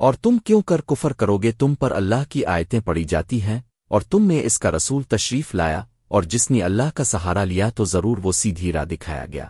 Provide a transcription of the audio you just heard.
اور تم کیوں کر کفر کرو گے تم پر اللہ کی آیتیں پڑی جاتی ہیں، اور تم نے اس کا رسول تشریف لایا، اور جس نے اللہ کا سہارا لیا تو ضرور وہ سیدھی راہ دکھایا گیا۔